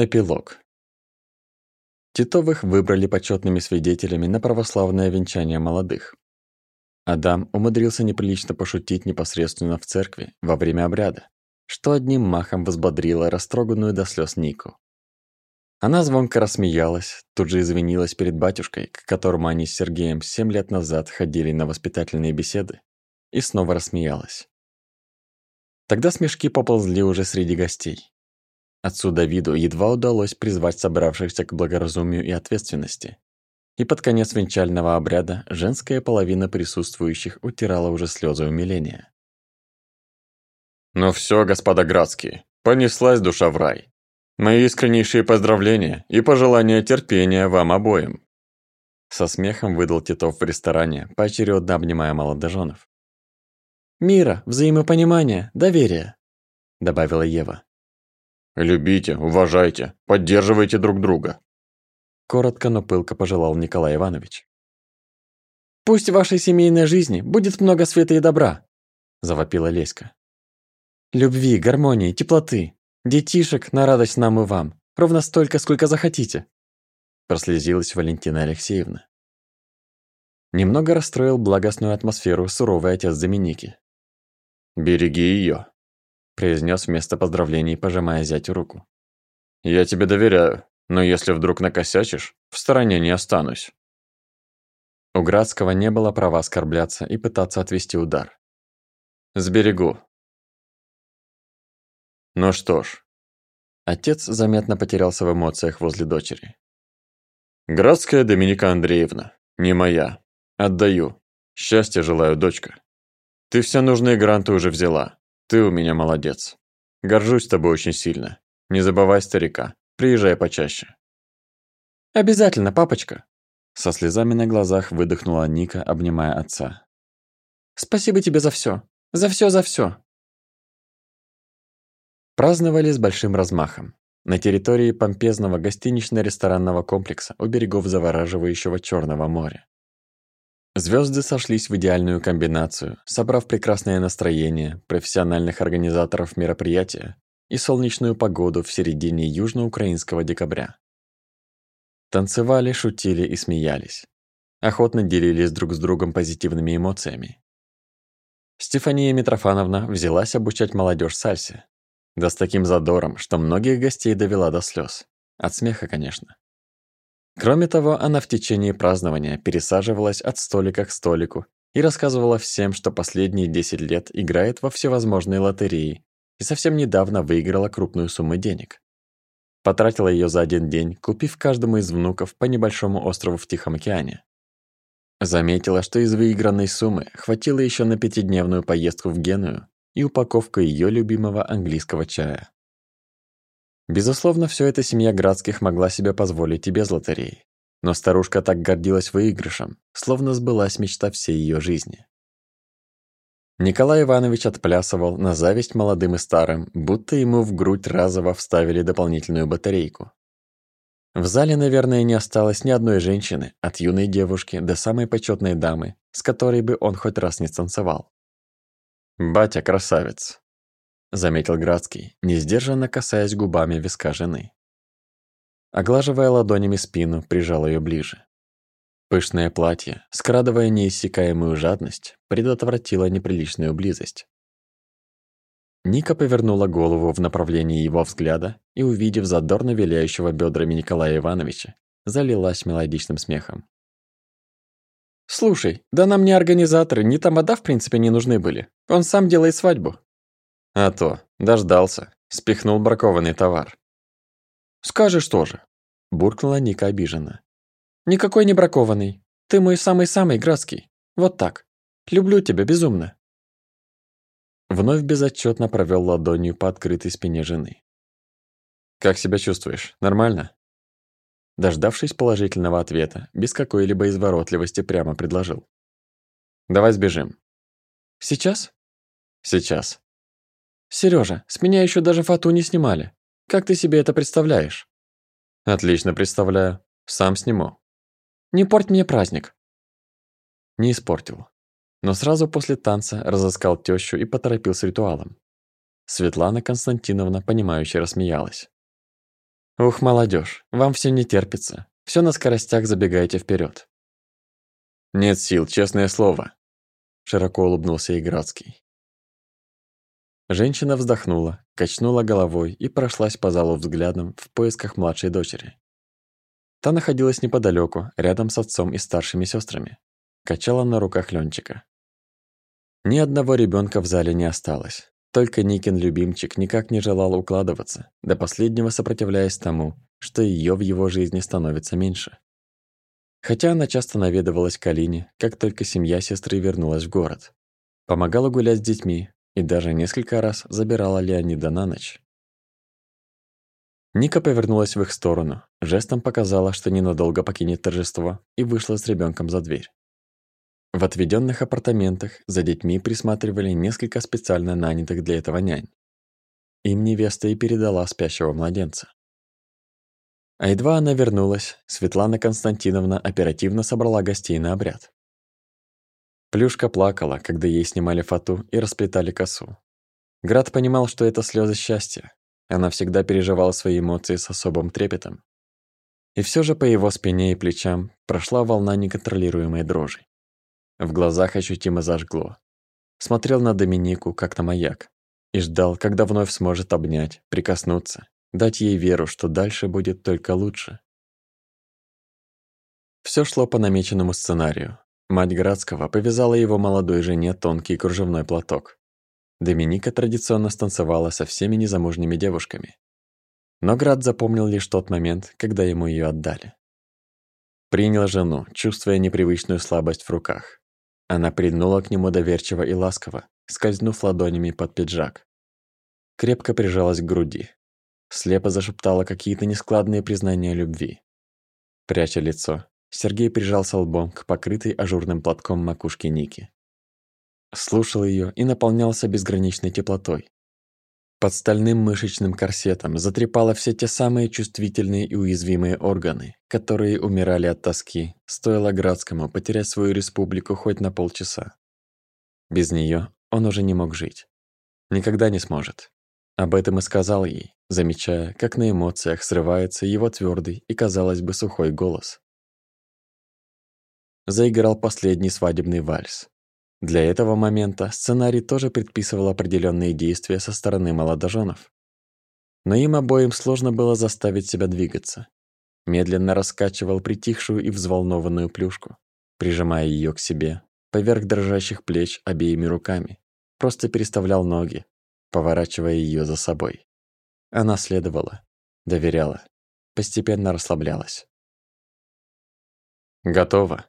Эпилог. Титовых выбрали почетными свидетелями на православное венчание молодых. Адам умудрился неприлично пошутить непосредственно в церкви во время обряда, что одним махом взбодрило растроганную до слез Нику. Она звонко рассмеялась, тут же извинилась перед батюшкой, к которому они с Сергеем семь лет назад ходили на воспитательные беседы, и снова рассмеялась. Тогда смешки поползли уже среди гостей. Отцу Давиду едва удалось призвать собравшихся к благоразумию и ответственности. И под конец венчального обряда женская половина присутствующих утирала уже слезы умиления. «Ну все, господа Градские, понеслась душа в рай. Мои искреннейшие поздравления и пожелания терпения вам обоим!» Со смехом выдал Титов в ресторане, поочередно обнимая молодоженов. «Мира, взаимопонимания, доверия», — добавила Ева. «Любите, уважайте, поддерживайте друг друга», — коротко, но пылко пожелал Николай Иванович. «Пусть в вашей семейной жизни будет много света и добра», — завопила Леська. «Любви, гармонии, теплоты, Детишек на радость нам и вам. Ровно столько, сколько захотите. Прослезилась Валентина Алексеевна. Немного расстроил благостную атмосферу суровый отец Доминики. «Береги ее, произнес вместо поздравлений, пожимая зятю руку. «Я тебе доверяю, но если вдруг накосячишь, в стороне не останусь». У Градского не было права оскорбляться и пытаться отвести удар. «Сберегу», ну что ж. Отец заметно потерялся в эмоциях возле дочери. Градская Доминика Андреевна, не моя. Отдаю. Счастья желаю, дочка. Ты все нужные гранты уже взяла. Ты у меня молодец. Горжусь тобой очень сильно. Не забывай старика. Приезжай почаще. Обязательно, папочка. Со слезами на глазах выдохнула Ника, обнимая отца. Спасибо тебе за все, За все, за все. Праздновали с большим размахом. На территории помпезного гостинично-ресторанного комплекса у берегов завораживающего Черного моря. Звезды сошлись в идеальную комбинацию, собрав прекрасное настроение профессиональных организаторов мероприятия и солнечную погоду в середине южноукраинского декабря. Танцевали, шутили и смеялись. Охотно делились друг с другом позитивными эмоциями. Стефания Митрофановна взялась обучать молодежь сальсе, да с таким задором, что многих гостей довела до слез. От смеха, конечно. Кроме того, она в течение празднования пересаживалась от столика к столику и рассказывала всем, что последние 10 лет играет во всевозможные лотереи и совсем недавно выиграла крупную сумму денег. Потратила ее за один день, купив каждому из внуков по небольшому острову в Тихом океане. Заметила, что из выигранной суммы хватило еще на пятидневную поездку в Геную и упаковка ее любимого английского чая. Безусловно, все это семья Градских могла себе позволить и без лотереи. Но старушка так гордилась выигрышем, словно сбылась мечта всей ее жизни. Николай Иванович отплясывал на зависть молодым и старым, будто ему в грудь разово вставили дополнительную батарейку. В зале, наверное, не осталось ни одной женщины, от юной девушки до самой почетной дамы, с которой бы он хоть раз не станцевал. «Батя красавец», — заметил Градский, несдержанно касаясь губами виска жены. Оглаживая ладонями спину, прижал ее ближе. Пышное платье, скрадывая неиссякаемую жадность, предотвратило неприличную близость. Ника повернула голову в направлении его взгляда и, увидев задорно виляющего бедрами Николая Ивановича, залилась мелодичным смехом. «Слушай, да нам ни организаторы, ни тамада в принципе не нужны были. Он сам делает свадьбу». «А то, дождался, спихнул бракованный товар». «Скажешь тоже», – буркнула Ника обиженно. «Никакой не бракованный. Ты мой самый-самый градский. Вот так. Люблю тебя безумно». Вновь безотчетно провел ладонью по открытой спине жены. «Как себя чувствуешь? Нормально?» Дождавшись положительного ответа, без какой-либо изворотливости прямо предложил. «Давай сбежим». «Сейчас?» «Сейчас». Сережа, с меня еще даже фату не снимали. Как ты себе это представляешь?» «Отлично представляю. Сам сниму». «Не порть мне праздник». Не испортил. Но сразу после танца разыскал тещу и поторопил с ритуалом. Светлана Константиновна, понимающе рассмеялась. Ух, молодежь, вам все не терпится. Все на скоростях забегаете вперед. Нет сил, честное слово. Широко улыбнулся Иградский. Женщина вздохнула, качнула головой и прошлась по залу взглядом в поисках младшей дочери. Та находилась неподалеку, рядом с отцом и старшими сестрами. Качала на руках Ленчика. Ни одного ребенка в зале не осталось. Только Никин любимчик никак не желал укладываться, до последнего сопротивляясь тому, что ее в его жизни становится меньше. Хотя она часто наведывалась к Алине, как только семья сестры вернулась в город. Помогала гулять с детьми и даже несколько раз забирала Леонида на ночь. Ника повернулась в их сторону, жестом показала, что ненадолго покинет торжество, и вышла с ребенком за дверь. В отведенных апартаментах за детьми присматривали несколько специально нанятых для этого нянь. Им невеста и передала спящего младенца. А едва она вернулась, Светлана Константиновна оперативно собрала гостей на обряд. Плюшка плакала, когда ей снимали фату и расплетали косу. Град понимал, что это слезы счастья. Она всегда переживала свои эмоции с особым трепетом. И все же по его спине и плечам прошла волна неконтролируемой дрожи. В глазах ощутимо зажгло. Смотрел на Доминику, как на маяк, и ждал, когда вновь сможет обнять, прикоснуться, дать ей веру, что дальше будет только лучше. Все шло по намеченному сценарию. Мать Градского повязала его молодой жене тонкий кружевной платок. Доминика традиционно станцевала со всеми незамужними девушками. Но Град запомнил лишь тот момент, когда ему ее отдали. Принял жену, чувствуя непривычную слабость в руках. Она прильнула к нему доверчиво и ласково, скользнув ладонями под пиджак. Крепко прижалась к груди. Слепо зашептала какие-то нескладные признания любви. Пряча лицо, Сергей прижался лбом к покрытой ажурным платком макушке Ники. Слушал ее и наполнялся безграничной теплотой, под стальным мышечным корсетом затрепало все те самые чувствительные и уязвимые органы, которые умирали от тоски, стоило Градскому потерять свою республику хоть на полчаса. Без нее он уже не мог жить. Никогда не сможет. Об этом и сказал ей, замечая, как на эмоциях срывается его твердый и, казалось бы, сухой голос. Заиграл последний свадебный вальс. Для этого момента сценарий тоже предписывал определенные действия со стороны молодоженов. Но им обоим сложно было заставить себя двигаться. Медленно раскачивал притихшую и взволнованную плюшку, прижимая ее к себе, поверх дрожащих плеч обеими руками. Просто переставлял ноги, поворачивая ее за собой. Она следовала, доверяла, постепенно расслаблялась. Готово.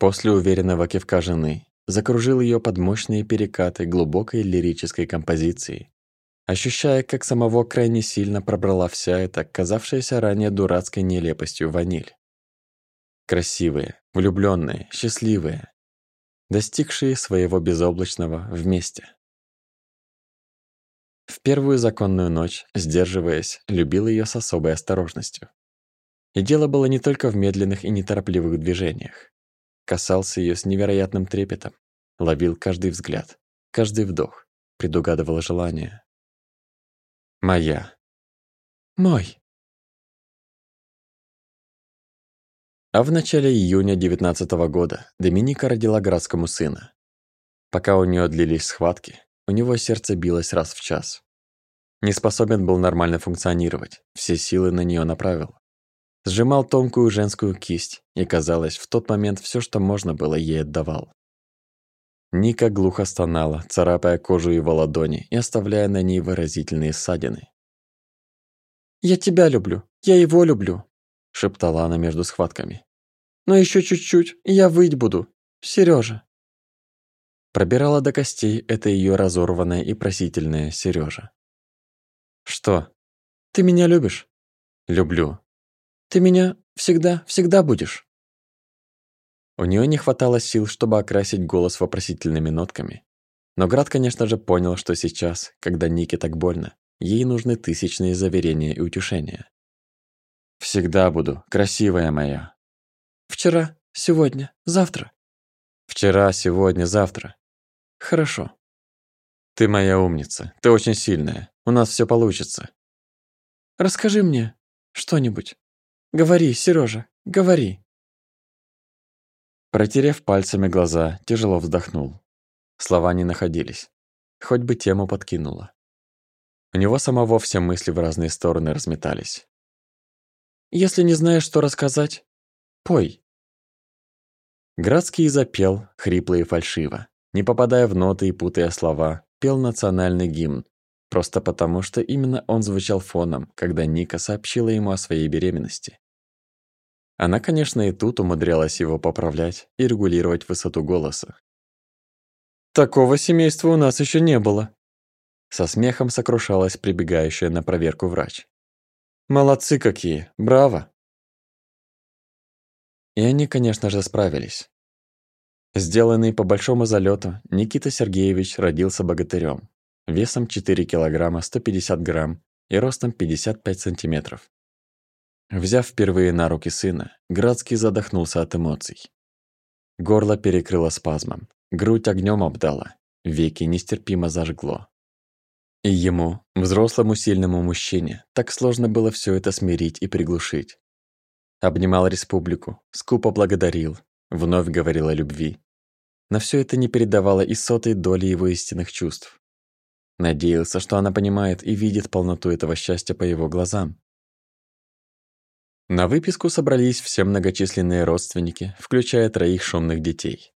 После уверенного кивка жены закружил ее под мощные перекаты глубокой лирической композиции, ощущая, как самого крайне сильно пробрала вся эта, казавшаяся ранее дурацкой нелепостью ваниль. Красивые, влюбленные, счастливые, достигшие своего безоблачного вместе. В первую законную ночь, сдерживаясь, любил ее с особой осторожностью. И дело было не только в медленных и неторопливых движениях касался ее с невероятным трепетом, ловил каждый взгляд, каждый вдох, предугадывал желание. Моя. Мой. А в начале июня 19 -го года Доминика родила городскому сына. Пока у нее длились схватки, у него сердце билось раз в час. Не способен был нормально функционировать, все силы на нее направил сжимал тонкую женскую кисть, и, казалось, в тот момент все, что можно было, ей отдавал. Ника глухо стонала, царапая кожу его ладони и оставляя на ней выразительные ссадины. «Я тебя люблю, я его люблю», — шептала она между схватками. «Но еще чуть-чуть, и я выть буду, Сережа. Пробирала до костей это ее разорванное и просительное Сережа. «Что? Ты меня любишь?» «Люблю. Ты меня всегда, всегда будешь». У нее не хватало сил, чтобы окрасить голос вопросительными нотками. Но Град, конечно же, понял, что сейчас, когда Нике так больно, ей нужны тысячные заверения и утешения. «Всегда буду, красивая моя». «Вчера, сегодня, завтра». «Вчера, сегодня, завтра». «Хорошо». «Ты моя умница, ты очень сильная, у нас все получится». «Расскажи мне, Что-нибудь. Говори, Сережа, говори. Протерев пальцами глаза, тяжело вздохнул. Слова не находились. Хоть бы тему подкинула. У него самого все мысли в разные стороны разметались. «Если не знаешь, что рассказать, пой». Градский запел, хрипло и фальшиво, не попадая в ноты и путая слова, пел национальный гимн, просто потому что именно он звучал фоном, когда Ника сообщила ему о своей беременности. Она, конечно, и тут умудрялась его поправлять и регулировать высоту голоса. «Такого семейства у нас еще не было», со смехом сокрушалась прибегающая на проверку врач. «Молодцы какие! Браво!» И они, конечно же, справились. Сделанный по большому залету, Никита Сергеевич родился богатырем, весом 4 килограмма 150 грамм и ростом 55 сантиметров. Взяв впервые на руки сына, Градский задохнулся от эмоций. Горло перекрыло спазмом, грудь огнем обдала, веки нестерпимо зажгло. И ему, взрослому сильному мужчине, так сложно было все это смирить и приглушить. Обнимал республику, скупо благодарил, вновь говорил о любви. Но все это не передавало и сотой доли его истинных чувств. Надеялся, что она понимает и видит полноту этого счастья по его глазам. На выписку собрались все многочисленные родственники, включая троих шумных детей.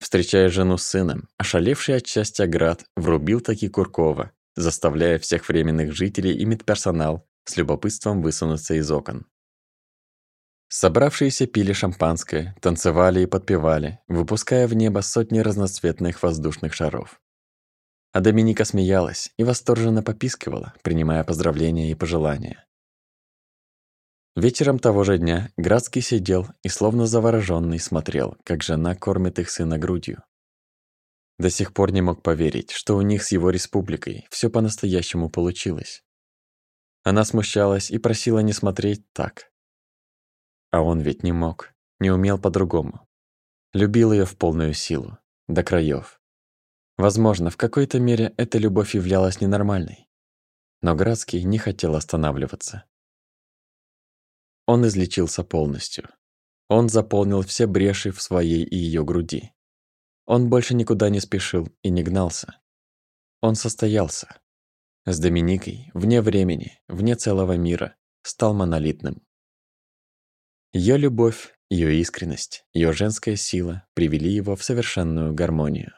Встречая жену с сыном, ошалевший от счастья Град врубил таки Куркова, заставляя всех временных жителей и медперсонал с любопытством высунуться из окон. Собравшиеся пили шампанское, танцевали и подпевали, выпуская в небо сотни разноцветных воздушных шаров. А Доминика смеялась и восторженно попискивала, принимая поздравления и пожелания. Вечером того же дня Градский сидел и словно заворожённый смотрел, как жена кормит их сына грудью. До сих пор не мог поверить, что у них с его республикой все по-настоящему получилось. Она смущалась и просила не смотреть так. А он ведь не мог, не умел по-другому. Любил ее в полную силу, до краев. Возможно, в какой-то мере эта любовь являлась ненормальной. Но Градский не хотел останавливаться. Он излечился полностью. Он заполнил все бреши в своей и ее груди. Он больше никуда не спешил и не гнался. Он состоялся. С Доминикой, вне времени, вне целого мира, стал монолитным. Ее любовь, ее искренность, ее женская сила привели его в совершенную гармонию.